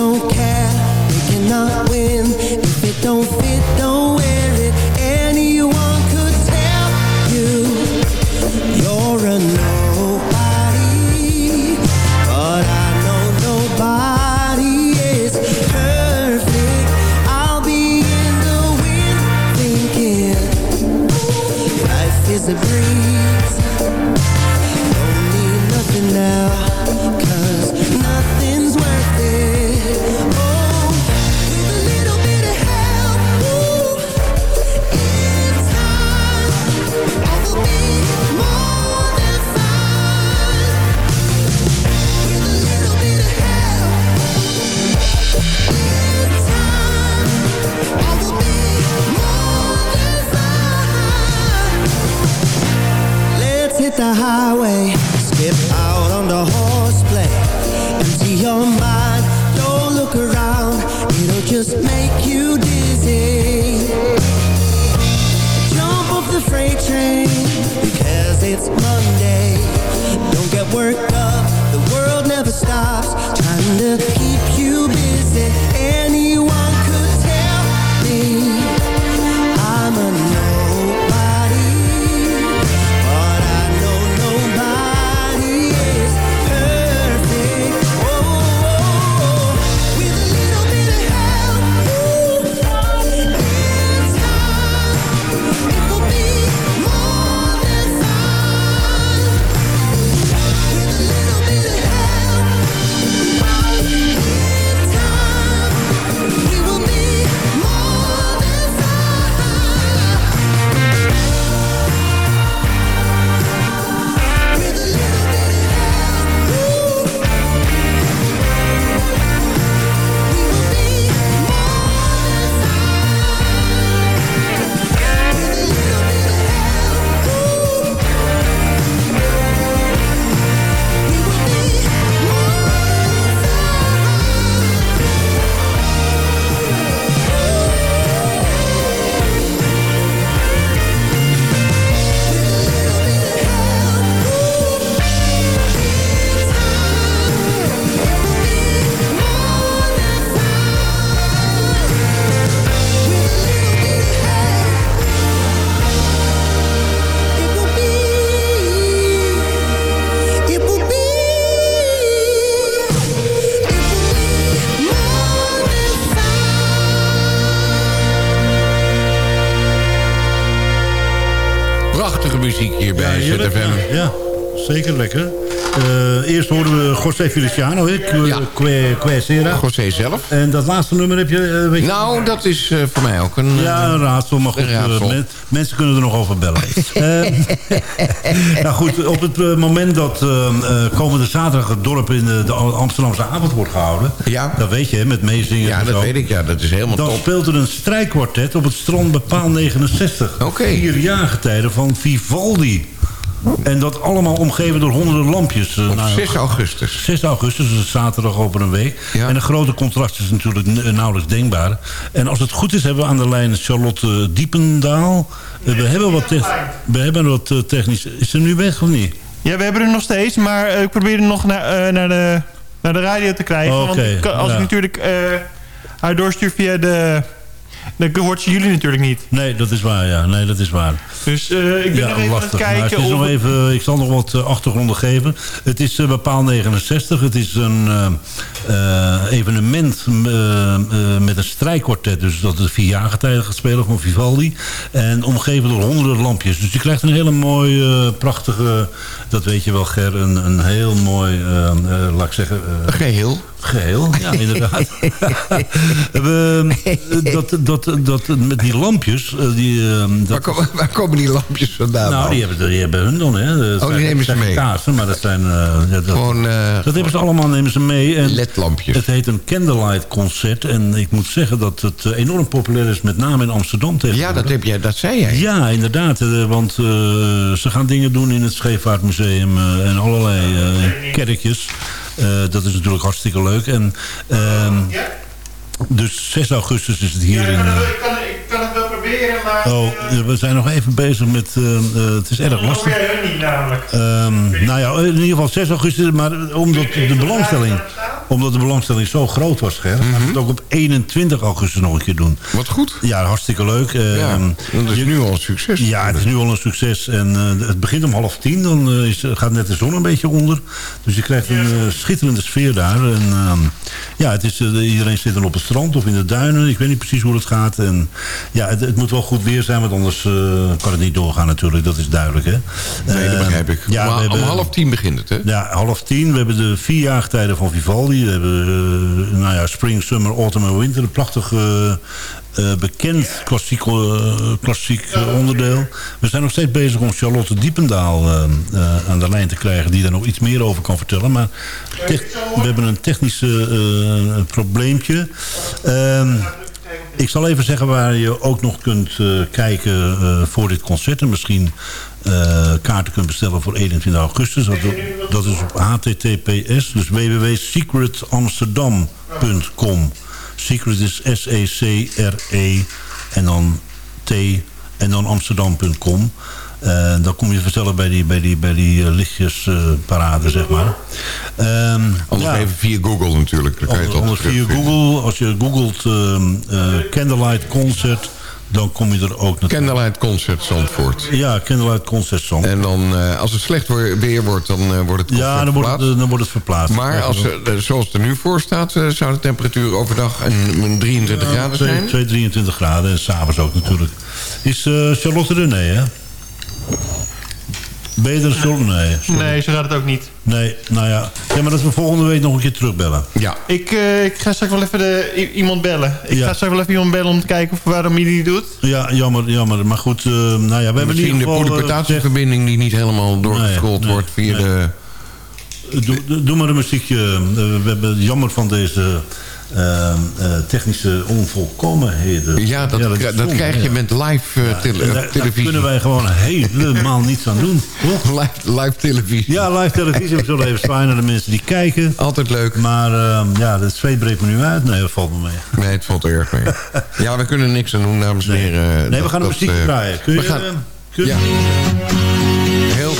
don't care, they cannot win. If it don't fit, don't wear it. Anyone could tell you you're a just make zeker lekker. Eh, eerst hoorden we José Feliciano, hè? Que, Quesera. José zelf. En dat laatste nummer heb je... eh, weet je Nou, dat is eh, voor mij ook een... ja, een raadsel, maar goed, raadsel. men- mensen kunnen er nog over bellen. [laughs] [laughs] Nou goed, op het moment dat komende zaterdag het dorp in de, de Amsterdamse avond wordt gehouden... Ja. dat weet je, hè, met meezingen Ja, dat zo. weet ik. Ja, dat is helemaal Dan top. speelt er een strijkkwartet op het strand bij paal 69. Oké. Vier jaargetijden van Vivaldi. En dat allemaal omgeven door honderden lampjes. Eh, Op nou, 6 augustus. 6 augustus, dus zaterdag over een week. Ja. En een grote contrast is natuurlijk n- nauwelijks denkbaar. En als het goed is, hebben we aan de lijn Charlotte Diependaal. Eh, we hebben wat, we hebben wat eh, technisch... Is ze nu weg of niet? Ja, we hebben er nog steeds, maar eh, ik probeer hem nog naar, eh, naar, de, naar de radio te krijgen. Oké, want als ja. ik natuurlijk eh haar doorstuur via de... Dan hoort ze jullie natuurlijk niet. Nee, dat is waar, ja. Nee, dat is waar. Dus eh, ik ben nog even aan het Maar kijken het is of... nog even, ik zal nog wat eh, achtergronden geven. Het is eh, bij paal 69. Het is een eh, eh, evenement eh, eh, met een strijkkwartet. Dus dat is vier jaargetijden gaat spelen van Vivaldi. En omgeven door honderden lampjes. Dus je krijgt een hele mooie, eh, prachtige... Dat weet je wel, Ger. Een, een heel mooi, eh, eh, laat ik zeggen... eh, Geheel. Geheel, ja, [laughs] inderdaad. [laughs] we, eh, dat, dat, dat, met die lampjes... eh, Die, eh, dat, Waar, komen- waar komen die lampjes vandaan? nou, die hebben, die hebben hun dan, hè. Dat Oh, die nemen ze mee. Kaarsen, maar dat zijn... eh, ja, dat, Gewoon eh, dat hebben ze allemaal, nemen ze mee. En ledlampjes. het heet een candlelight concert. En ik moet zeggen dat het enorm populair is, met name in Amsterdam Ja, tegenwoordig. dat, heb jij, dat zei jij. Ja, inderdaad. Want eh, ze gaan dingen doen in het Scheepvaartmuseum eh, en allerlei eh, kerkjes. Eh, dat is natuurlijk hartstikke leuk. En, ehm, dus 6 augustus is het hier in... eh, ik, kan, ik kan het wel proberen, maar... Oh, eh, we zijn nog even bezig met... eh, eh, het is erg lastig. jij hun niet namelijk. Ehm, nou ja, in ieder geval 6 augustus. Maar omdat de belangstelling, omdat de belangstelling zo groot was, Ger, gaan we het ook op 21 augustus nog een keer doen. Wat goed. Ja, hartstikke leuk. Ja, Ehm, dat is nu al een succes. ja, het is nu al een succes. En eh, het begint om half tien. Dan is, gaat net de zon een beetje onder. Dus je krijgt een schitterende sfeer daar. En, ehm, ja, het is, iedereen zit dan op het strand of in de duinen. Ik weet niet precies hoe het gaat. En, ja, het, het moet wel goed weer zijn, want anders eh, kan het niet doorgaan natuurlijk. Dat is duidelijk, hè? Nee, dat Ehm, begrijp ik. Ja, om half tien begint het, hè? ja, half tien. We hebben de vier jaargetijden van Vivaldi. We hebben eh, nou ja, Spring, Summer, Autumn en Winter. Een prachtig eh, eh, bekend klassiek, eh, klassiek eh, onderdeel. We zijn nog steeds bezig om Charlotte Diependaal eh, eh, aan de lijn te krijgen... die daar nog iets meer over kan vertellen. Maar we hebben een technisch eh, probleempje. Ehm, ik zal even zeggen waar je ook nog kunt eh, kijken eh, voor dit concert. En misschien eh, kaarten kunt bestellen voor 21 augustus. Dat, is op https, dus www.secretamsterdam.com. Secret is S-E-C-R-E en dan T en dan amsterdam.com. Eh, dan kom je vanzelf bij die, bij die, bij die eh, lichtjesparade, zeg maar. Ehm, Anders ja. even via Google natuurlijk. Dan kan je het Anders, via. Google, als je googelt ehm, eh, Candlelight Concert, dan kom je er ook naartoe. Candlelight Concert Zandvoort. Ja, Candlelight Concert Zand. En dan, eh, als het slecht weer wordt, dan eh, wordt het Ja, dan wordt, het, dan wordt het verplaatst. Maar als, eh, zoals het er nu voor staat, eh, zou de temperatuur overdag een, een 23 graden zijn. 2, 23 graden en s'avonds ook natuurlijk. Is eh, Charlotte? Nee, hè? Ben je er, Charlotte? Nee. sorry. Nee, zo gaat het ook niet. Nee, nou ja. Ja, maar dat we volgende week nog een keer terugbellen. Ja. Ik, eh, ik ga straks wel even de, iemand bellen. Ik Ja. ga straks wel even iemand bellen om te kijken of, waarom hij die doet. Ja, jammer, jammer. Maar goed, eh, nou ja, we hebben in Misschien ieder de geval... eh, poederpetatieverbinding die niet helemaal doorgescrolld nee, wordt via nee. de... Doe, maar een muziekje. We hebben jammer van deze eh, eh, technische onvolkomenheden. Ja, dat, dat, zonde, krijg je met live eh, tele- En daar, daar televisie. kunnen wij gewoon helemaal niets aan doen. Toch? [laughs] Live, live televisie. Ja, live televisie. We zullen even zwaaien naar de mensen die kijken. Altijd leuk. Maar eh, ja, de zweet breekt me nu uit. Nee, dat valt me mee. [laughs] Nee, het valt erg mee. [laughs] Ja, we kunnen niks aan doen, dames en heren. Nee, we Dat- gaan dat, muziek eh, draaien. Kun je... gaan- kun je- Ja. Heel...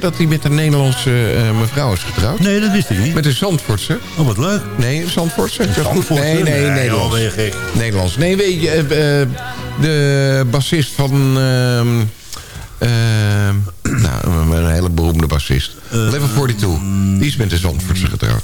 dat hij met een Nederlandse eh, mevrouw is getrouwd? Nee, dat wist ik niet. Met een Zandvoortse. Oh, wat leuk. Nee, Zandvoortse. Zandvoortse? Nee, nee, Nee, Nederlands. joh, je gek. Nederlands. Nee, weet je, eh, eh, de bassist van... ehm, ehm, nou, een hele beroemde bassist. Level 42. Die is met de Zandvoortse getrouwd.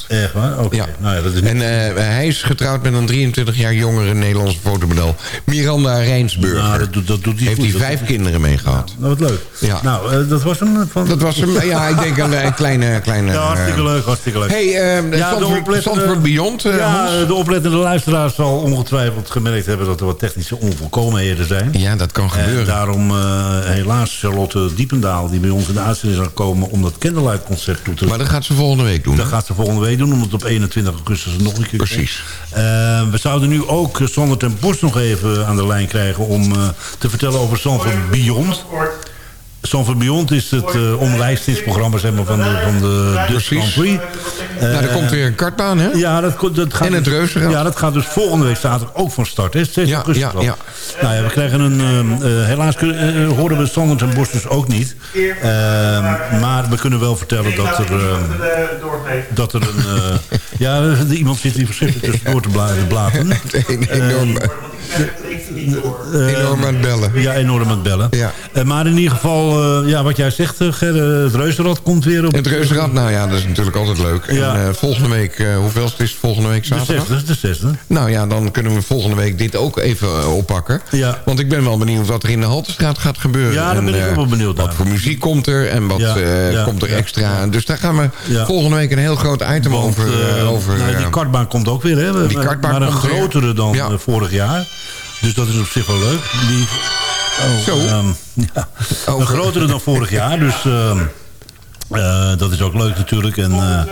Ja. Nou ja, dat is niet... En eh, hij is getrouwd met een 23 jaar jongere Nederlandse fotomodel. Miranda Rijnsburger. Nou, dat doet, dat doet hij Heeft hij Dat- vijf kinderen mee gehad. Nou, wat leuk. Ja. Nou, eh, dat was hem. Van... Dat was hem. Ja, ik denk een, kleine... kleine Ja, hartstikke eh, leuk, hartstikke leuk. Hey, eh, Zandvoort- Zandvoort Beyond, eh, ja, Hans? de oplettende luisteraar zal ongetwijfeld gemerkt hebben... dat er wat technische onvolkomenheden zijn. Ja, dat kan gebeuren. En daarom eh, helaas Charlotte Diependaal... die bij ons in de uitzending zal komen... om dat Candlelight concert toe te Maar dat gaat ze volgende week doen. Dat hè? gaat ze volgende week doen, omdat het op 21 augustus nog een keer Precies. Eh, we zouden nu ook Sander ten Bos nog even aan de lijn krijgen... om eh, te vertellen over Sanford Beyond. Sanford Beyond is het uh, omlijstingsprogramma zeg maar, van de, van de Dutch. Grand Prix. nou, er Eh, komt weer een kartbaan, hè? ja, dat, dat gaat En het dus- reuzenrad. Ja, dat gaat dus volgende week zaterdag ook van start. Hè? 6 Ja, augustus ja, ja. Nou ja, we krijgen een... eh, eh, helaas kunnen, eh, horen we Sander ten Bos dus ook niet. Eh, maar we kunnen wel vertellen dat er... eh, dat er een... eh, [laughs] ja, iemand zit hier verschrikkelijk tussendoor te bla- te blaten. [laughs] Een enorm aan het bellen. Ja, enorm aan het bellen. Ja. Eh, maar in ieder geval, eh, ja, wat jij zegt, eh, Ger, eh, het reuzenrad komt weer op... Het reuzenrad, nou ja, dat is natuurlijk altijd leuk. Ja. En, eh, volgende week, eh, hoeveel is het volgende week de zaterdag? zesde, de zesde. Nou ja, dan kunnen we volgende week dit ook even eh, oppakken. Ja. Want ik ben wel benieuwd wat er in de Haltestraat gaat gebeuren. Ja, daar ben En, ik ook eh, wel benieuwd Wat voor muziek komt er en wat Ja, eh, ja, komt er ja, extra. Dus daar gaan we Ja. volgende week een heel groot item Want, over... eh, eh, over nou, die eh, kartbaan komt ook weer, hè? Die Maar- kartbaan maar een weer. grotere dan Ja. eh, vorig jaar. Dus dat is op zich wel leuk. Die, oh, Zo. ehm, ja. Oh. Een grotere dan vorig jaar. Dus ehm, eh, dat is ook leuk natuurlijk. En eh,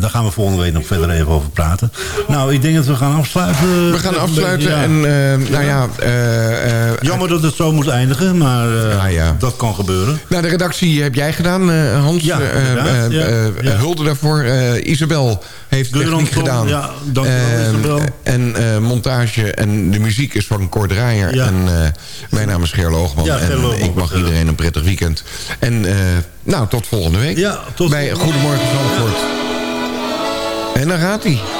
daar gaan we volgende week nog verder even over praten. Nou, ik denk dat we gaan afsluiten. we gaan afsluiten beetje, en eh, nou ja... eh, eh, Jammer dat het zo moest eindigen, maar eh, Ja, dat kan gebeuren. Nou, de redactie heb jij gedaan, eh, Hans. Ja, Eh, eh, eh. Hulde daarvoor. Eh, Isabel heeft Geuran techniek Tom, gedaan. ja, dankjewel, Eh, Isabel. En eh, montage en de muziek is van Cor Draaier. Ja. En eh, mijn naam is Ger Loogman. Ja, Ger en ik mag iedereen een prettig weekend. En eh, nou, tot volgende week. Ja, tot Bij. Goedemorgen Zandvoort. En daar gaat hij.